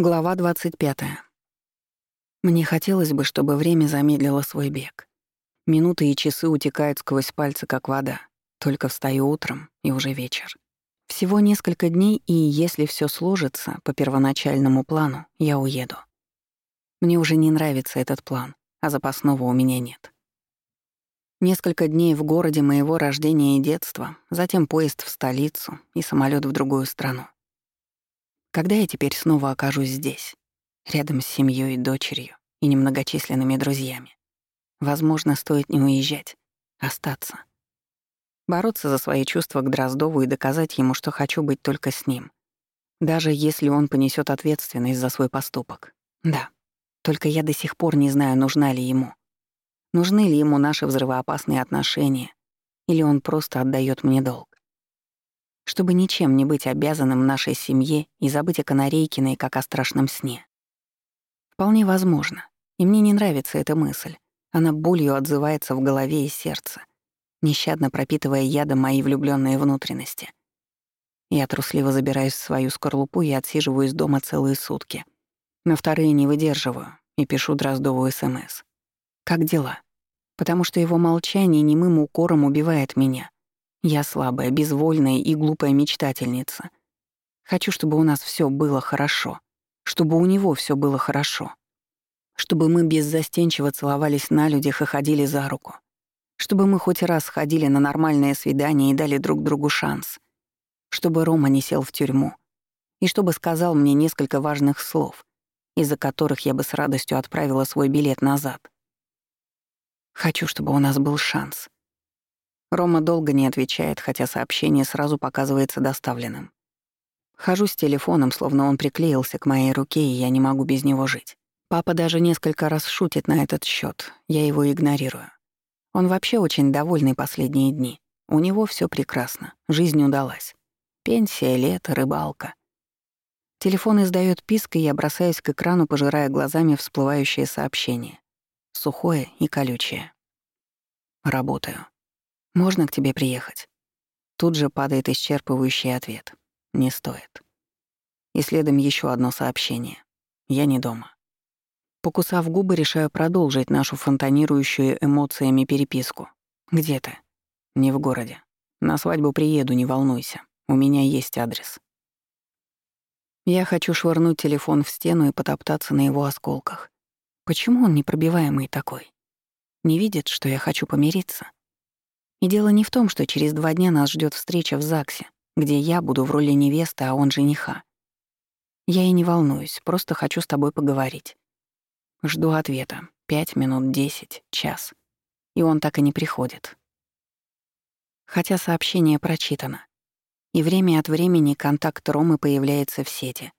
Глава 25. Мне хотелось бы, чтобы время замедлило свой бег. Минуты и часы утекают сквозь пальцы, как вода. Только встаю утром, и уже вечер. Всего несколько дней, и если все сложится по первоначальному плану, я уеду. Мне уже не нравится этот план, а запасного у меня нет. Несколько дней в городе моего рождения и детства, затем поезд в столицу и самолет в другую страну. Когда я теперь снова окажусь здесь, рядом с семьей и дочерью и немногочисленными друзьями? Возможно, стоит не уезжать, остаться. Бороться за свои чувства к Дроздову и доказать ему, что хочу быть только с ним. Даже если он понесет ответственность за свой поступок. Да. Только я до сих пор не знаю, нужна ли ему. Нужны ли ему наши взрывоопасные отношения, или он просто отдает мне долг чтобы ничем не быть обязанным нашей семье и забыть о Канарейкиной, как о страшном сне. Вполне возможно. И мне не нравится эта мысль. Она болью отзывается в голове и сердце, нещадно пропитывая ядом мои влюбленные внутренности. Я трусливо забираюсь в свою скорлупу и отсиживаюсь дома целые сутки. На вторые не выдерживаю и пишу Дроздову СМС. «Как дела?» Потому что его молчание немым укором убивает меня — я слабая, безвольная и глупая мечтательница. Хочу, чтобы у нас все было хорошо. Чтобы у него все было хорошо. Чтобы мы беззастенчиво целовались на людях и ходили за руку. Чтобы мы хоть раз ходили на нормальное свидание и дали друг другу шанс. Чтобы Рома не сел в тюрьму. И чтобы сказал мне несколько важных слов, из-за которых я бы с радостью отправила свой билет назад. Хочу, чтобы у нас был шанс — Рома долго не отвечает, хотя сообщение сразу показывается доставленным. Хожу с телефоном, словно он приклеился к моей руке, и я не могу без него жить. Папа даже несколько раз шутит на этот счет, я его игнорирую. Он вообще очень довольный последние дни. У него все прекрасно, жизнь удалась. Пенсия, лето, рыбалка. Телефон издает писк, и я бросаюсь к экрану, пожирая глазами всплывающее сообщение. Сухое и колючее. Работаю. Можно к тебе приехать?» Тут же падает исчерпывающий ответ. «Не стоит». И следом еще одно сообщение. «Я не дома». Покусав губы, решаю продолжить нашу фонтанирующую эмоциями переписку. «Где ты?» «Не в городе. На свадьбу приеду, не волнуйся. У меня есть адрес». Я хочу швырнуть телефон в стену и потоптаться на его осколках. Почему он непробиваемый такой? Не видит, что я хочу помириться? И дело не в том, что через два дня нас ждет встреча в ЗАГСе, где я буду в роли невесты, а он жениха. Я и не волнуюсь, просто хочу с тобой поговорить. Жду ответа. Пять минут, десять, час. И он так и не приходит. Хотя сообщение прочитано. И время от времени контакт Ромы появляется в сети.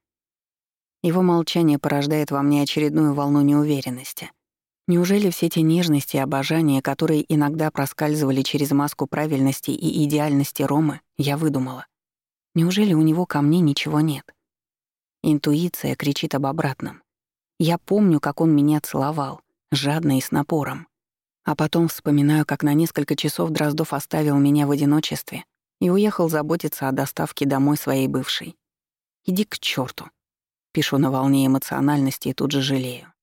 Его молчание порождает во мне очередную волну неуверенности — Неужели все те нежности и обожания, которые иногда проскальзывали через маску правильности и идеальности Ромы, я выдумала? Неужели у него ко мне ничего нет? Интуиция кричит об обратном. Я помню, как он меня целовал, жадно и с напором. А потом вспоминаю, как на несколько часов Дроздов оставил меня в одиночестве и уехал заботиться о доставке домой своей бывшей. «Иди к черту, пишу на волне эмоциональности и тут же жалею.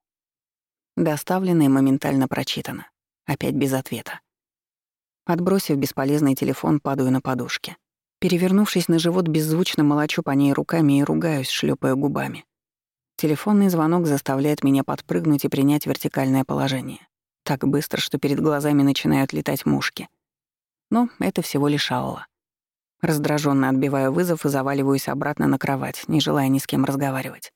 Доставлено и моментально прочитано. Опять без ответа. Отбросив бесполезный телефон, падаю на подушке. Перевернувшись на живот, беззвучно молочу по ней руками и ругаюсь, шлепая губами. Телефонный звонок заставляет меня подпрыгнуть и принять вертикальное положение. Так быстро, что перед глазами начинают летать мушки. Но это всего лишь Алла. Раздраженно отбиваю вызов и заваливаюсь обратно на кровать, не желая ни с кем разговаривать.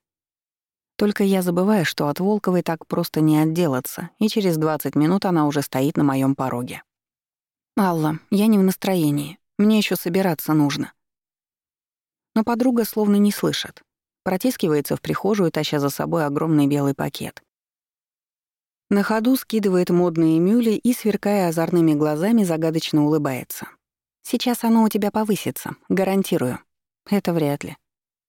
Только я забываю, что от Волковой так просто не отделаться, и через 20 минут она уже стоит на моем пороге. «Алла, я не в настроении. Мне еще собираться нужно». Но подруга словно не слышит. Протискивается в прихожую, таща за собой огромный белый пакет. На ходу скидывает модные мюли и, сверкая озорными глазами, загадочно улыбается. «Сейчас оно у тебя повысится, гарантирую». «Это вряд ли».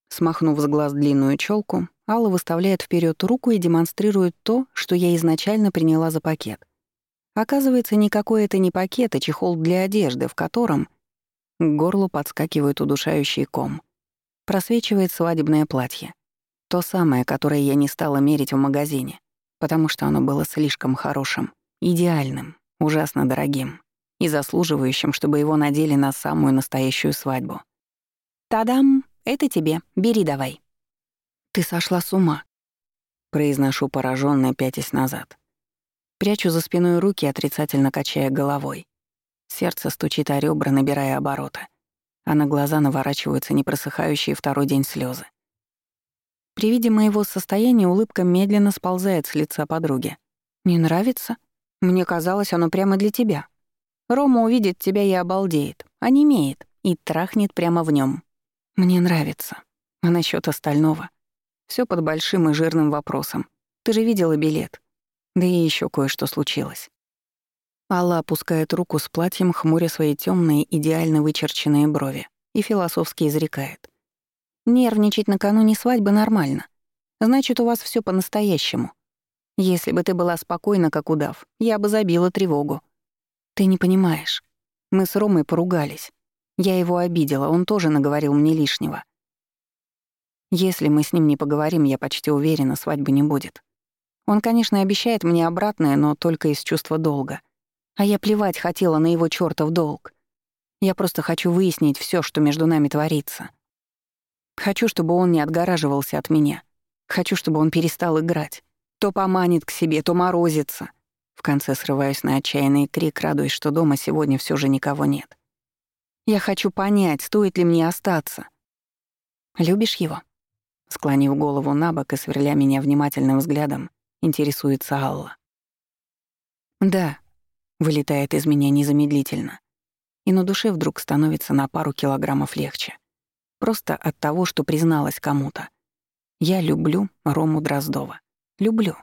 Смахнув с глаз длинную челку, Алла выставляет вперед руку и демонстрирует то, что я изначально приняла за пакет. Оказывается, никакой это не пакет, а чехол для одежды, в котором к горлу подскакивает удушающий ком. Просвечивает свадебное платье. То самое, которое я не стала мерить в магазине, потому что оно было слишком хорошим, идеальным, ужасно дорогим и заслуживающим, чтобы его надели на самую настоящую свадьбу. «Тадам! Это тебе. Бери давай». «Ты сошла с ума», — произношу поражённо, пятясь назад. Прячу за спиной руки, отрицательно качая головой. Сердце стучит о ребра, набирая обороты, а на глаза наворачиваются непросыхающие второй день слезы. При виде моего состояния улыбка медленно сползает с лица подруги. «Не нравится? Мне казалось, оно прямо для тебя. Рома увидит тебя и обалдеет, онемеет и трахнет прямо в нем. Мне нравится. А насчет остального? Все под большим и жирным вопросом. Ты же видела билет. Да и еще кое-что случилось. Алла опускает руку с платьем, хмуря свои темные, идеально вычерченные брови, и философски изрекает. «Нервничать накануне свадьбы нормально. Значит, у вас все по-настоящему. Если бы ты была спокойна, как удав, я бы забила тревогу. Ты не понимаешь. Мы с Ромой поругались. Я его обидела, он тоже наговорил мне лишнего. Если мы с ним не поговорим, я почти уверена, свадьбы не будет. Он, конечно, обещает мне обратное, но только из чувства долга. А я плевать хотела на его чёртов долг. Я просто хочу выяснить всё, что между нами творится. Хочу, чтобы он не отгораживался от меня. Хочу, чтобы он перестал играть. То поманит к себе, то морозится. В конце срываюсь на отчаянный крик, радуясь, что дома сегодня всё же никого нет. Я хочу понять, стоит ли мне остаться. Любишь его? Склонив голову на бок и сверля меня внимательным взглядом, интересуется Алла. «Да», — вылетает из меня незамедлительно. И на душе вдруг становится на пару килограммов легче. Просто от того, что призналась кому-то. Я люблю Рому Дроздова. Люблю.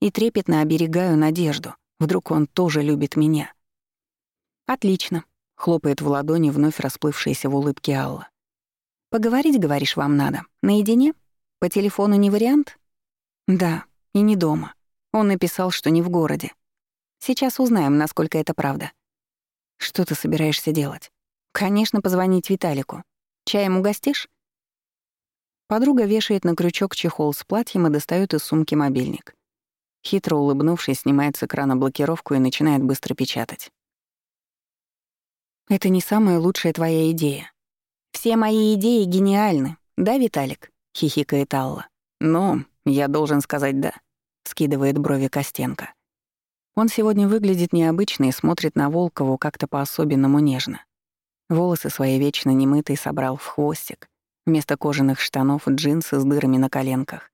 И трепетно оберегаю надежду. Вдруг он тоже любит меня. «Отлично», — хлопает в ладони вновь расплывшаяся в улыбке Алла. «Поговорить, говоришь, вам надо? Наедине? По телефону не вариант?» «Да», и не дома. Он написал, что не в городе. Сейчас узнаем, насколько это правда. Что ты собираешься делать? Конечно, позвонить Виталику. Чаем угостишь? Подруга вешает на крючок чехол с платьем и достает из сумки мобильник. Хитро улыбнувшись, снимает с экрана блокировку и начинает быстро печатать. «Это не самая лучшая твоя идея. Все мои идеи гениальны, да, Виталик?» — хихикает Алла. «Но я должен сказать «да», — скидывает брови Костенко. Он сегодня выглядит необычно и смотрит на Волкову как-то по-особенному нежно. Волосы свои вечно немытые собрал в хвостик. Вместо кожаных штанов — джинсы с дырами на коленках.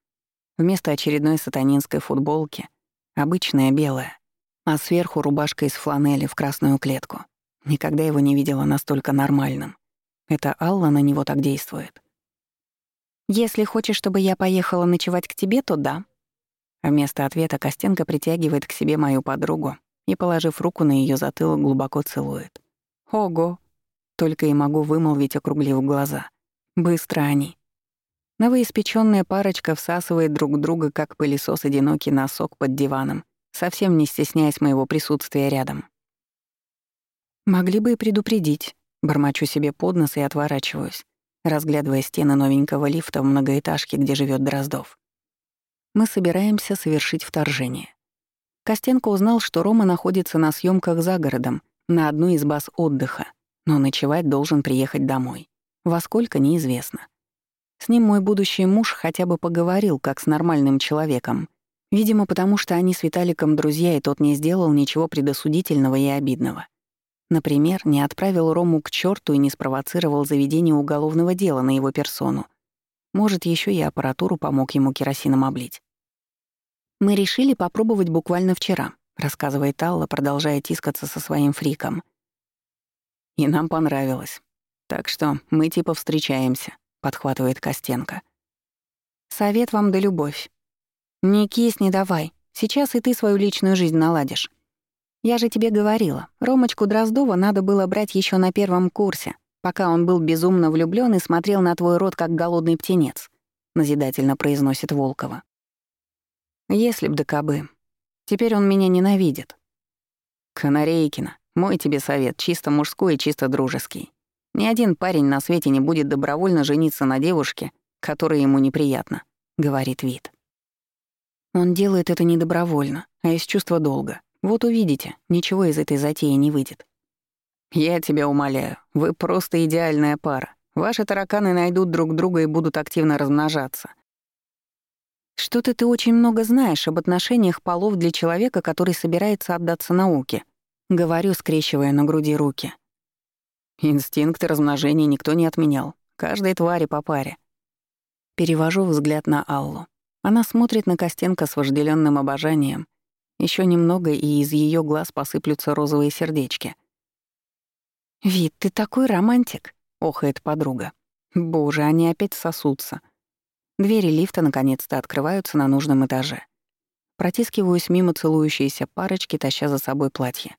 Вместо очередной сатанинской футболки — обычная белая, а сверху рубашка из фланели в красную клетку. Никогда его не видела настолько нормальным. Это Алла на него так действует. «Если хочешь, чтобы я поехала ночевать к тебе, то да». Вместо ответа Костенко притягивает к себе мою подругу и, положив руку на ее затылок, глубоко целует. «Ого!» Только и могу вымолвить, округлив глаза. Быстро они. Новоиспечённая парочка всасывает друг друга, как пылесос одинокий носок под диваном, совсем не стесняясь моего присутствия рядом. «Могли бы и предупредить», — бормочу себе под нос и отворачиваюсь разглядывая стены новенького лифта в многоэтажке, где живет Дроздов. Мы собираемся совершить вторжение. Костенко узнал, что Рома находится на съемках за городом, на одной из баз отдыха, но ночевать должен приехать домой. Во сколько — неизвестно. С ним мой будущий муж хотя бы поговорил, как с нормальным человеком. Видимо, потому что они с Виталиком друзья, и тот не сделал ничего предосудительного и обидного. Например, не отправил Рому к черту и не спровоцировал заведение уголовного дела на его персону. Может, еще и аппаратуру помог ему керосином облить. «Мы решили попробовать буквально вчера», — рассказывает Алла, продолжая тискаться со своим фриком. «И нам понравилось. Так что мы типа встречаемся», — подхватывает Костенко. «Совет вам да любовь. Не кисни давай. Сейчас и ты свою личную жизнь наладишь. Я же тебе говорила, Ромочку Дроздова надо было брать еще на первом курсе, пока он был безумно влюблён и смотрел на твой рот как голодный птенец», — назидательно произносит Волкова. «Если б да кабы. Теперь он меня ненавидит». «Канарейкина, мой тебе совет, чисто мужской и чисто дружеский. Ни один парень на свете не будет добровольно жениться на девушке, которая ему неприятна. — говорит Вит. Он делает это не добровольно, а из чувства долга. Вот увидите, ничего из этой затеи не выйдет. «Я тебя умоляю, вы просто идеальная пара. Ваши тараканы найдут друг друга и будут активно размножаться. Что-то ты очень много знаешь об отношениях полов для человека, который собирается отдаться науке. Говорю, скрещивая на груди руки. Инстинкты размножения никто не отменял. Каждой твари по паре. Перевожу взгляд на Аллу. Она смотрит на Костенко с вожделенным обожанием. Еще немного, и из ее глаз посыплются розовые сердечки. «Вид, ты такой романтик!» — охает подруга. «Боже, они опять сосутся». Двери лифта наконец-то открываются на нужном этаже. Протискиваюсь мимо целующейся парочки, таща за собой платье.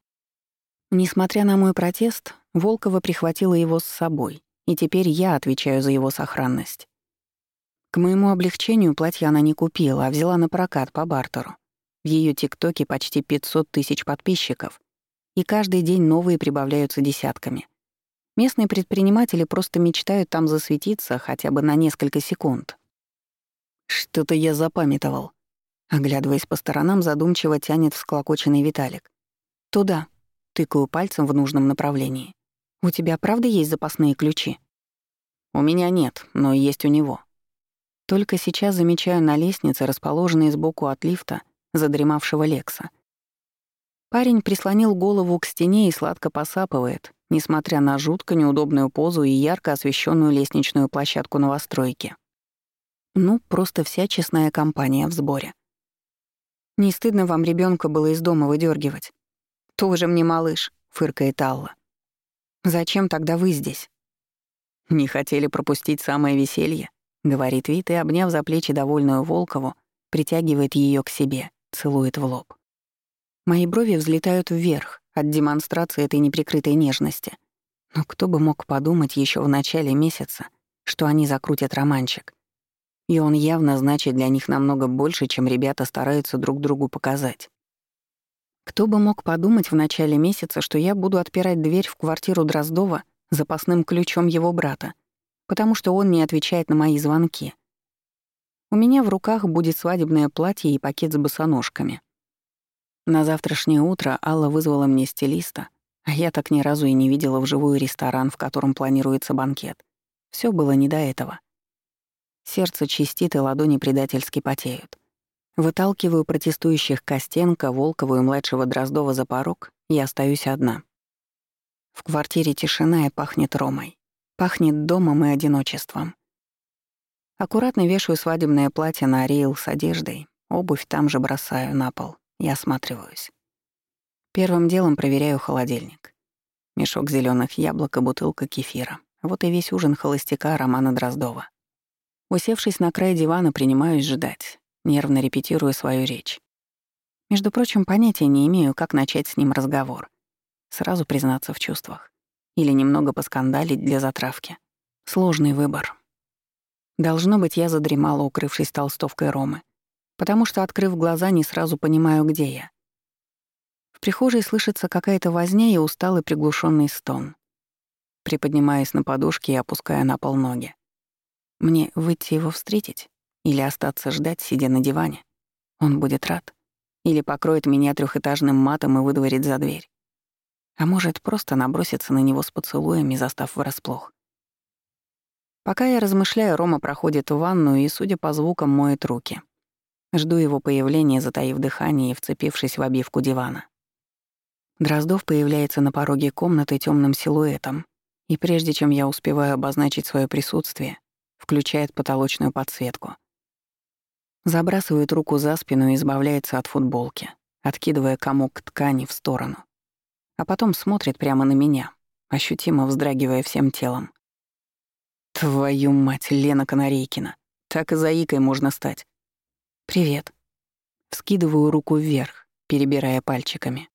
Несмотря на мой протест, Волкова прихватила его с собой, и теперь я отвечаю за его сохранность. К моему облегчению платье она не купила, а взяла на прокат по бартеру. В ее ТикТоке почти 500 тысяч подписчиков, и каждый день новые прибавляются десятками. Местные предприниматели просто мечтают там засветиться хотя бы на несколько секунд. Что-то я запамятовал. Оглядываясь по сторонам, задумчиво тянет всклокоченный Виталик. «Туда». Тыкаю пальцем в нужном направлении. «У тебя правда есть запасные ключи?» «У меня нет, но есть у него». Только сейчас замечаю на лестнице, расположенной сбоку от лифта, задремавшего Лекса. Парень прислонил голову к стене и сладко посапывает, несмотря на жутко неудобную позу и ярко освещенную лестничную площадку новостройки. Ну, просто вся честная компания в сборе. Не стыдно вам ребенка было из дома выдергивать? Тоже мне малыш, фыркает Алла. Зачем тогда вы здесь? Не хотели пропустить самое веселье, говорит Вит и, обняв за плечи довольную Волкову, притягивает ее к себе, целует в лоб. Мои брови взлетают вверх, от демонстрации этой неприкрытой нежности. Но кто бы мог подумать еще в начале месяца, что они закрутят романчик. И он явно значит для них намного больше, чем ребята стараются друг другу показать. Кто бы мог подумать в начале месяца, что я буду отпирать дверь в квартиру Дроздова запасным ключом его брата, потому что он не отвечает на мои звонки. У меня в руках будет свадебное платье и пакет с босоножками. На завтрашнее утро Алла вызвала мне стилиста, а я так ни разу и не видела вживую ресторан, в котором планируется банкет. Все было не до этого. Сердце чистит и ладони предательски потеют. Выталкиваю протестующих Костенко, Волкову и младшего Дроздова за порог и остаюсь одна. В квартире тишина и пахнет ромой. Пахнет домом и одиночеством. Аккуратно вешаю свадебное платье на рейл с одеждой, обувь там же бросаю на пол. Я осматриваюсь. Первым делом проверяю холодильник. Мешок зеленых яблок и бутылка кефира. Вот и весь ужин холостяка Романа Дроздова. Усевшись на край дивана, принимаюсь ждать, нервно репетирую свою речь. Между прочим, понятия не имею, как начать с ним разговор. Сразу признаться в чувствах. Или немного поскандалить для затравки. Сложный выбор. Должно быть, я задремала, укрывшись толстовкой Ромы потому что, открыв глаза, не сразу понимаю, где я. В прихожей слышится какая-то возня и усталый приглушенный стон. Приподнимаясь на подушке и опуская на пол ноги. Мне выйти его встретить? Или остаться ждать, сидя на диване? Он будет рад? Или покроет меня трехэтажным матом и выдворит за дверь? А может, просто наброситься на него с поцелуями, застав врасплох? Пока я размышляю, Рома проходит в ванную и, судя по звукам, моет руки. Жду его появления, затаив дыхание и вцепившись в обивку дивана. Дроздов появляется на пороге комнаты темным силуэтом, и прежде чем я успеваю обозначить свое присутствие, включает потолочную подсветку. Забрасывает руку за спину и избавляется от футболки, откидывая комок ткани в сторону. А потом смотрит прямо на меня, ощутимо вздрагивая всем телом. «Твою мать, Лена Канарейкина! Так и заикой можно стать!» «Привет». Вскидываю руку вверх, перебирая пальчиками.